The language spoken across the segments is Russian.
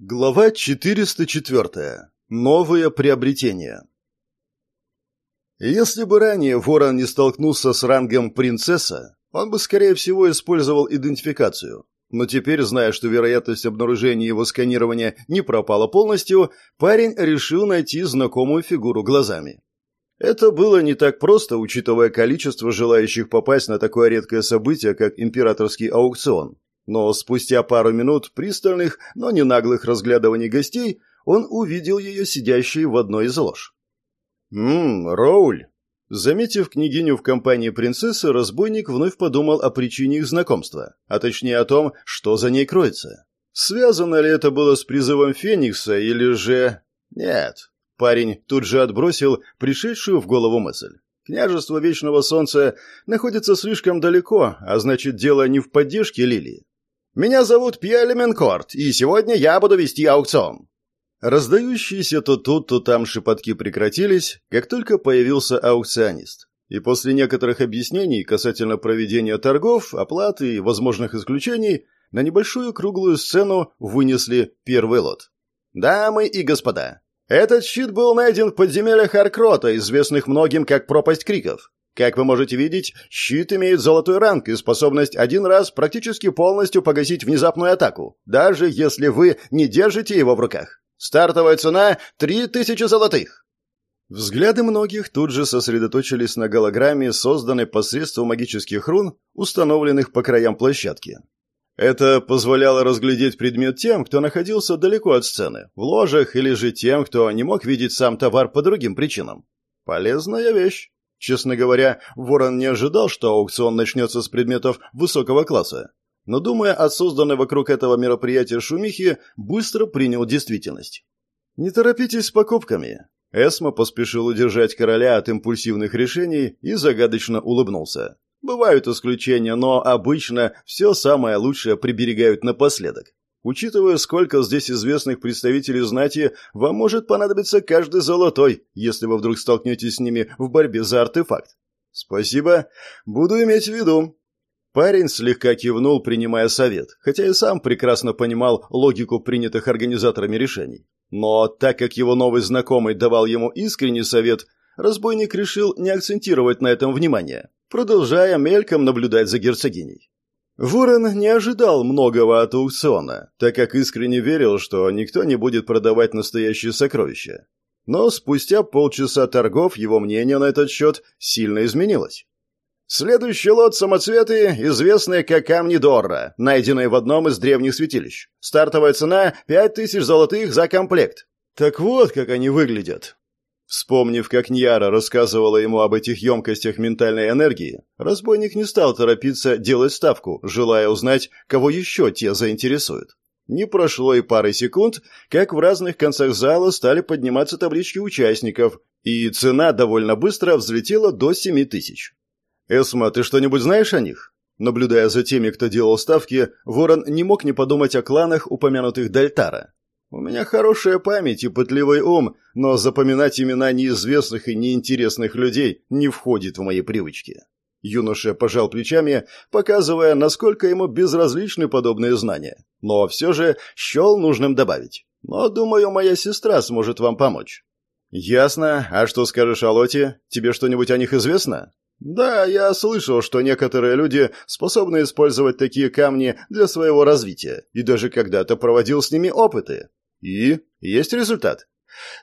Глава 404. Новые приобретения. Если бы ранее Ворон не столкнулся с рангом принцесса, он бы, скорее всего, использовал идентификацию. Но теперь, зная, что вероятность обнаружения его сканирования не пропала полностью, парень решил найти знакомую фигуру глазами. Это было не так просто, учитывая количество желающих попасть на такое редкое событие, как императорский аукцион. Но спустя пару минут пристальных, но не наглых разглядываний гостей, он увидел ее сидящей в одной из лож. «Ммм, Роуль!» Заметив княгиню в компании принцессы, разбойник вновь подумал о причине их знакомства, а точнее о том, что за ней кроется. Связано ли это было с призывом Феникса или же... Нет. Парень тут же отбросил пришедшую в голову мысль. Княжество Вечного Солнца находится слишком далеко, а значит, дело не в поддержке Лилии. Меня зовут Пьер Менкорт, и сегодня я буду вести аукцион». Раздающиеся то тут, то там шепотки прекратились, как только появился аукционист. И после некоторых объяснений касательно проведения торгов, оплаты и возможных исключений, на небольшую круглую сцену вынесли первый лот. «Дамы и господа, этот щит был найден в подземельях Аркрота, известных многим как пропасть криков. Как вы можете видеть, щит имеет золотой ранг и способность один раз практически полностью погасить внезапную атаку, даже если вы не держите его в руках. Стартовая цена — три тысячи золотых. Взгляды многих тут же сосредоточились на голограмме, созданной посредством магических рун, установленных по краям площадки. Это позволяло разглядеть предмет тем, кто находился далеко от сцены, в ложах или же тем, кто не мог видеть сам товар по другим причинам. Полезная вещь. Честно говоря, Ворон не ожидал, что аукцион начнется с предметов высокого класса. Но, думая о созданной вокруг этого мероприятия шумихе, быстро принял действительность. «Не торопитесь с покупками». Эсма поспешил удержать короля от импульсивных решений и загадочно улыбнулся. «Бывают исключения, но обычно все самое лучшее приберегают напоследок. Учитывая, сколько здесь известных представителей знати, вам может понадобиться каждый золотой, если вы вдруг столкнетесь с ними в борьбе за артефакт. Спасибо. Буду иметь в виду. Парень слегка кивнул, принимая совет, хотя и сам прекрасно понимал логику принятых организаторами решений. Но так как его новый знакомый давал ему искренний совет, разбойник решил не акцентировать на этом внимание, продолжая мельком наблюдать за герцогиней. Ворон не ожидал многого от аукциона, так как искренне верил, что никто не будет продавать настоящие сокровища. Но спустя полчаса торгов его мнение на этот счет сильно изменилось. Следующий лот самоцветы, известные как камни Дорра, найденные в одном из древних святилищ. Стартовая цена – пять тысяч золотых за комплект. Так вот, как они выглядят. Вспомнив, как Ньяра рассказывала ему об этих емкостях ментальной энергии, разбойник не стал торопиться делать ставку, желая узнать, кого еще те заинтересуют. Не прошло и пары секунд, как в разных концах зала стали подниматься таблички участников, и цена довольно быстро взлетела до семи тысяч. «Эсма, ты что-нибудь знаешь о них?» Наблюдая за теми, кто делал ставки, Ворон не мог не подумать о кланах, упомянутых Дальтара. У меня хорошая память и пытливый ум, но запоминать имена неизвестных и неинтересных людей не входит в мои привычки. Юноша пожал плечами, показывая, насколько ему безразличны подобные знания. Но все же счел нужным добавить. Но, думаю, моя сестра сможет вам помочь. Ясно. А что скажешь о Лоте? Тебе что-нибудь о них известно? Да, я слышал, что некоторые люди способны использовать такие камни для своего развития, и даже когда-то проводил с ними опыты. И? Есть результат?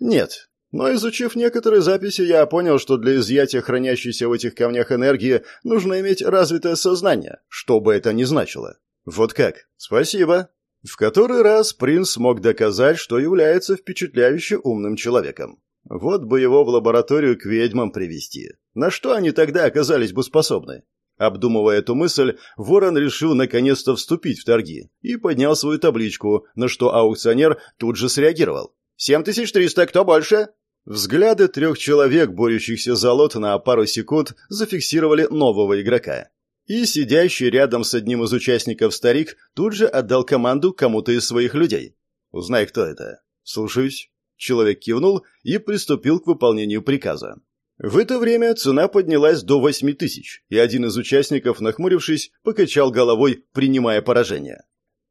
Нет. Но изучив некоторые записи, я понял, что для изъятия хранящейся в этих камнях энергии нужно иметь развитое сознание, что бы это ни значило. Вот как? Спасибо. В который раз принц смог доказать, что является впечатляюще умным человеком. Вот бы его в лабораторию к ведьмам привести. На что они тогда оказались бы способны? Обдумывая эту мысль, Ворон решил наконец-то вступить в торги и поднял свою табличку, на что аукционер тут же среагировал. «Семь тысяч триста, кто больше?» Взгляды трех человек, борющихся за лот на пару секунд, зафиксировали нового игрока. И сидящий рядом с одним из участников старик тут же отдал команду кому-то из своих людей. «Узнай, кто это». «Слушаюсь». Человек кивнул и приступил к выполнению приказа. В это время цена поднялась до восьми тысяч, и один из участников, нахмурившись, покачал головой, принимая поражение.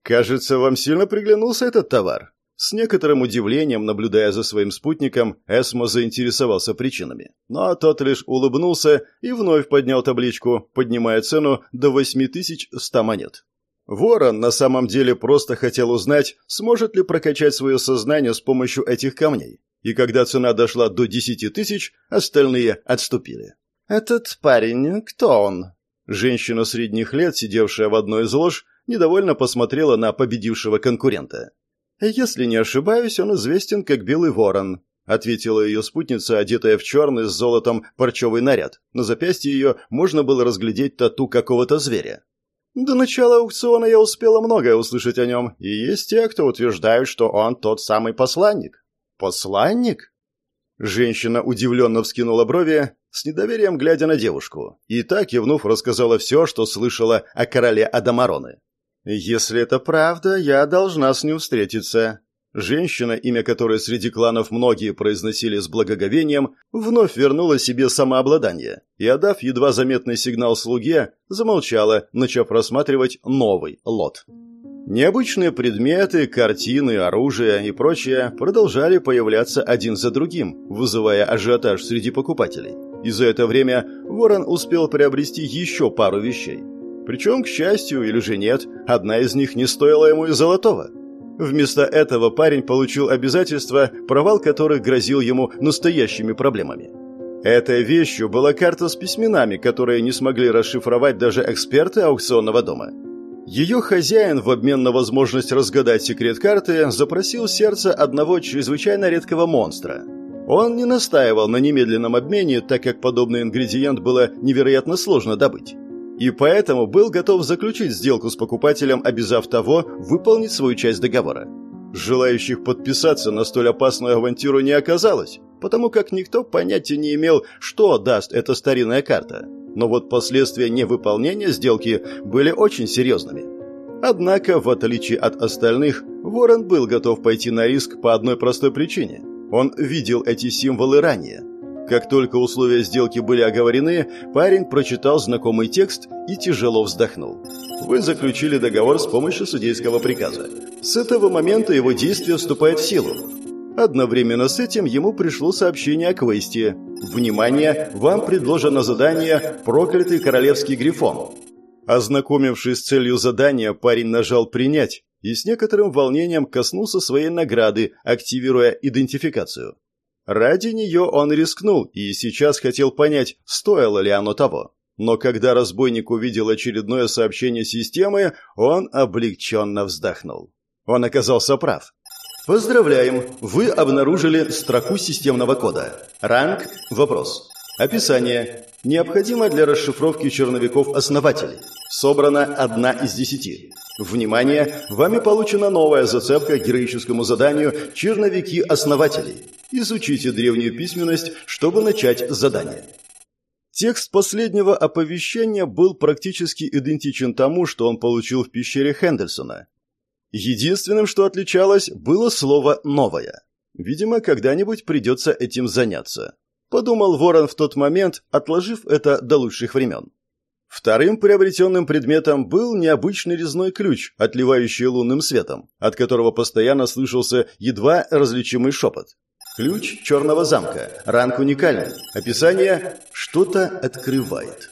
«Кажется, вам сильно приглянулся этот товар?» С некоторым удивлением, наблюдая за своим спутником, Эсмо заинтересовался причинами. Но тот лишь улыбнулся и вновь поднял табличку, поднимая цену до 8100 монет. Ворон на самом деле просто хотел узнать, сможет ли прокачать свое сознание с помощью этих камней. И когда цена дошла до 10 тысяч, остальные отступили. «Этот парень, кто он?» Женщина средних лет, сидевшая в одной из лож, недовольно посмотрела на победившего конкурента. «Если не ошибаюсь, он известен как Белый Ворон», — ответила ее спутница, одетая в черный с золотом парчевый наряд. На запястье ее можно было разглядеть тату какого-то зверя. До начала аукциона я успела многое услышать о нем, и есть те, кто утверждают, что он тот самый посланник. Посланник? Женщина удивленно вскинула брови, с недоверием глядя на девушку, и так, кивнув, рассказала все, что слышала о короле Адамароны. «Если это правда, я должна с ним встретиться». Женщина, имя которой среди кланов многие произносили с благоговением, вновь вернула себе самообладание и, отдав едва заметный сигнал слуге, замолчала, начав рассматривать новый лот. Необычные предметы, картины, оружие и прочее продолжали появляться один за другим, вызывая ажиотаж среди покупателей. И за это время Ворон успел приобрести еще пару вещей. Причем, к счастью или же нет, одна из них не стоила ему и золотого. Вместо этого парень получил обязательства, провал которых грозил ему настоящими проблемами. Этой вещью была карта с письменами, которые не смогли расшифровать даже эксперты аукционного дома. Ее хозяин в обмен на возможность разгадать секрет карты запросил сердце одного чрезвычайно редкого монстра. Он не настаивал на немедленном обмене, так как подобный ингредиент было невероятно сложно добыть и поэтому был готов заключить сделку с покупателем, обязав того выполнить свою часть договора. Желающих подписаться на столь опасную авантюру не оказалось, потому как никто понятия не имел, что даст эта старинная карта. Но вот последствия невыполнения сделки были очень серьезными. Однако, в отличие от остальных, Ворон был готов пойти на риск по одной простой причине. Он видел эти символы ранее – как только условия сделки были оговорены, парень прочитал знакомый текст и тяжело вздохнул. Вы заключили договор с помощью судейского приказа. С этого момента его действие вступает в силу. Одновременно с этим ему пришло сообщение о квесте. Внимание, вам предложено задание «Проклятый королевский грифон». Ознакомившись с целью задания, парень нажал «Принять» и с некоторым волнением коснулся своей награды, активируя идентификацию. Ради нее он рискнул и сейчас хотел понять, стоило ли оно того. Но когда разбойник увидел очередное сообщение системы, он облегченно вздохнул. Он оказался прав. Поздравляем! Вы обнаружили строку системного кода. Ранг – вопрос. Описание. Необходимо для расшифровки черновиков основателей. Собрана одна из десяти. Внимание! Вами получена новая зацепка к героическому заданию «Черновики основателей». Изучите древнюю письменность, чтобы начать задание. Текст последнего оповещения был практически идентичен тому, что он получил в пещере Хендельсона. Единственным, что отличалось, было слово «новое». Видимо, когда-нибудь придется этим заняться. Подумал Ворон в тот момент, отложив это до лучших времен. Вторым приобретенным предметом был необычный резной ключ, отливающий лунным светом, от которого постоянно слышался едва различимый шепот. Ключ черного замка. Ранг уникальный. Описание «что-то открывает».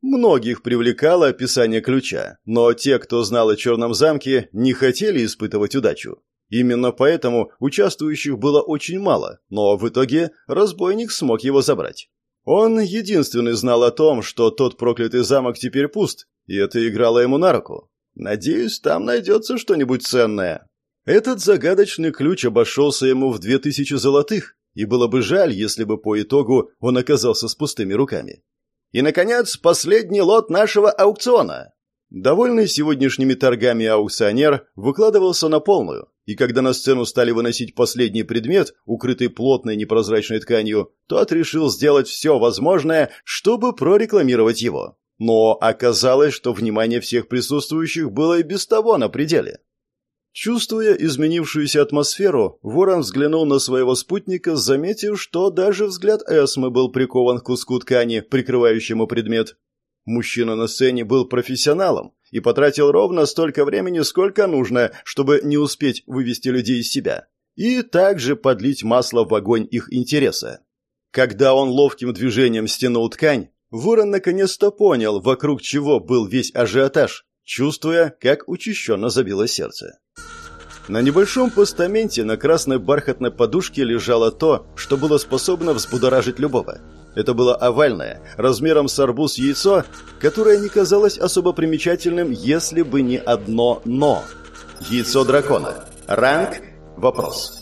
Многих привлекало описание ключа, но те, кто знал о черном замке, не хотели испытывать удачу. Именно поэтому участвующих было очень мало, но в итоге разбойник смог его забрать. Он единственный знал о том, что тот проклятый замок теперь пуст, и это играло ему на руку. Надеюсь, там найдется что-нибудь ценное. Этот загадочный ключ обошелся ему в две тысячи золотых, и было бы жаль, если бы по итогу он оказался с пустыми руками. И, наконец, последний лот нашего аукциона. Довольный сегодняшними торгами аукционер выкладывался на полную, и когда на сцену стали выносить последний предмет, укрытый плотной непрозрачной тканью, тот решил сделать все возможное, чтобы прорекламировать его. Но оказалось, что внимание всех присутствующих было и без того на пределе. Чувствуя изменившуюся атмосферу, Ворон взглянул на своего спутника, заметив, что даже взгляд Эсмы был прикован к куску ткани, прикрывающему предмет. Мужчина на сцене был профессионалом и потратил ровно столько времени, сколько нужно, чтобы не успеть вывести людей из себя. И также подлить масло в огонь их интереса. Когда он ловким движением стянул ткань, Ворон наконец-то понял, вокруг чего был весь ажиотаж, чувствуя, как учащенно забило сердце. На небольшом постаменте на красной бархатной подушке лежало то, что было способно взбудоражить любого. Это было овальное, размером с арбуз яйцо, которое не казалось особо примечательным, если бы не одно «но». Яйцо дракона. Ранг – вопрос.